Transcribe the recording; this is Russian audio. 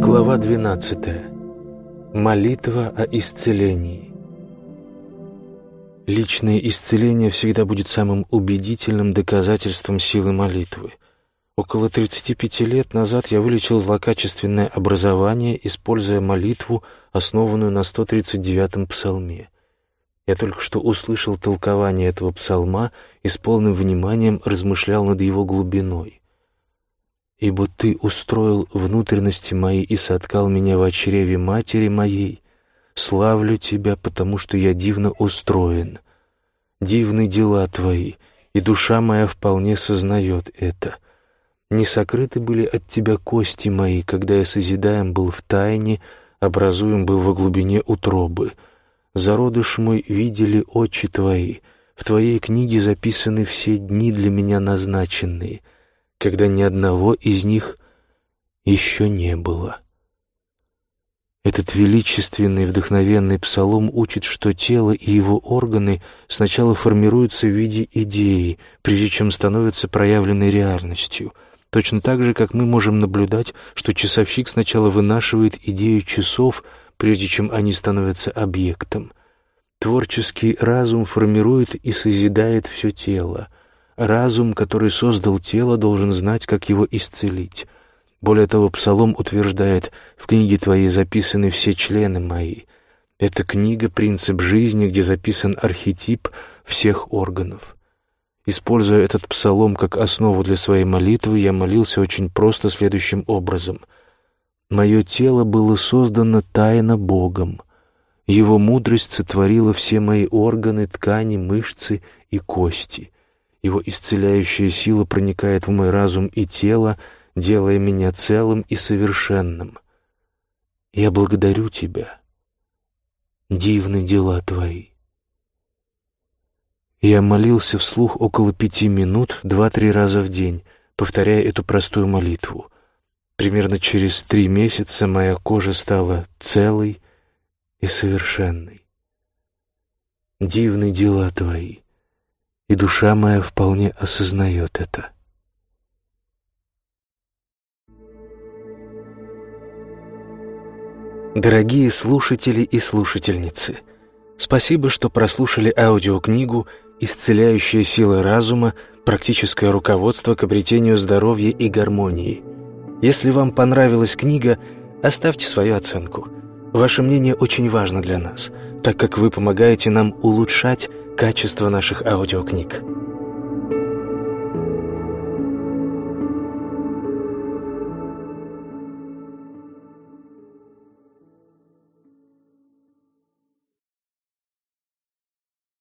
Глава 12. Молитва о исцелении. Личное исцеление всегда будет самым убедительным доказательством силы молитвы. Около 35 лет назад я вылечил злокачественное образование, используя молитву, основанную на 139-м псалме. Я только что услышал толкование этого псалма и с полным вниманием размышлял над его глубиной. «Ибо Ты устроил внутренности мои и соткал меня в чреве матери моей. Славлю Тебя, потому что я дивно устроен. Дивны дела Твои, и душа моя вполне сознает это. Не сокрыты были от Тебя кости мои, когда я созидаем был в тайне, образуем был во глубине утробы» Зародыш мой видели очи Твои, в Твоей книге записаны все дни для меня назначенные, когда ни одного из них еще не было. Этот величественный вдохновенный псалом учит, что тело и его органы сначала формируются в виде идеи, прежде чем становятся проявленной реальностью — Точно так же, как мы можем наблюдать, что часовщик сначала вынашивает идею часов, прежде чем они становятся объектом. Творческий разум формирует и созидает все тело. Разум, который создал тело, должен знать, как его исцелить. Более того, Псалом утверждает, в книге твоей записаны все члены мои. Это книга «Принцип жизни», где записан архетип всех органов. Используя этот псалом как основу для своей молитвы, я молился очень просто следующим образом — Мое тело было создано тайно Богом. Его мудрость сотворила все мои органы, ткани, мышцы и кости. Его исцеляющая сила проникает в мой разум и тело, делая меня целым и совершенным. Я благодарю Тебя. Дивны дела Твои. Я молился вслух около пяти минут, два-три раза в день, повторяя эту простую молитву — Примерно через три месяца моя кожа стала целой и совершенной. Дивны дела твои, и душа моя вполне осознает это. Дорогие слушатели и слушательницы, спасибо, что прослушали аудиокнигу «Исцеляющая сила разума. Практическое руководство к обретению здоровья и гармонии» Если вам понравилась книга, оставьте свою оценку. Ваше мнение очень важно для нас, так как вы помогаете нам улучшать качество наших аудиокниг.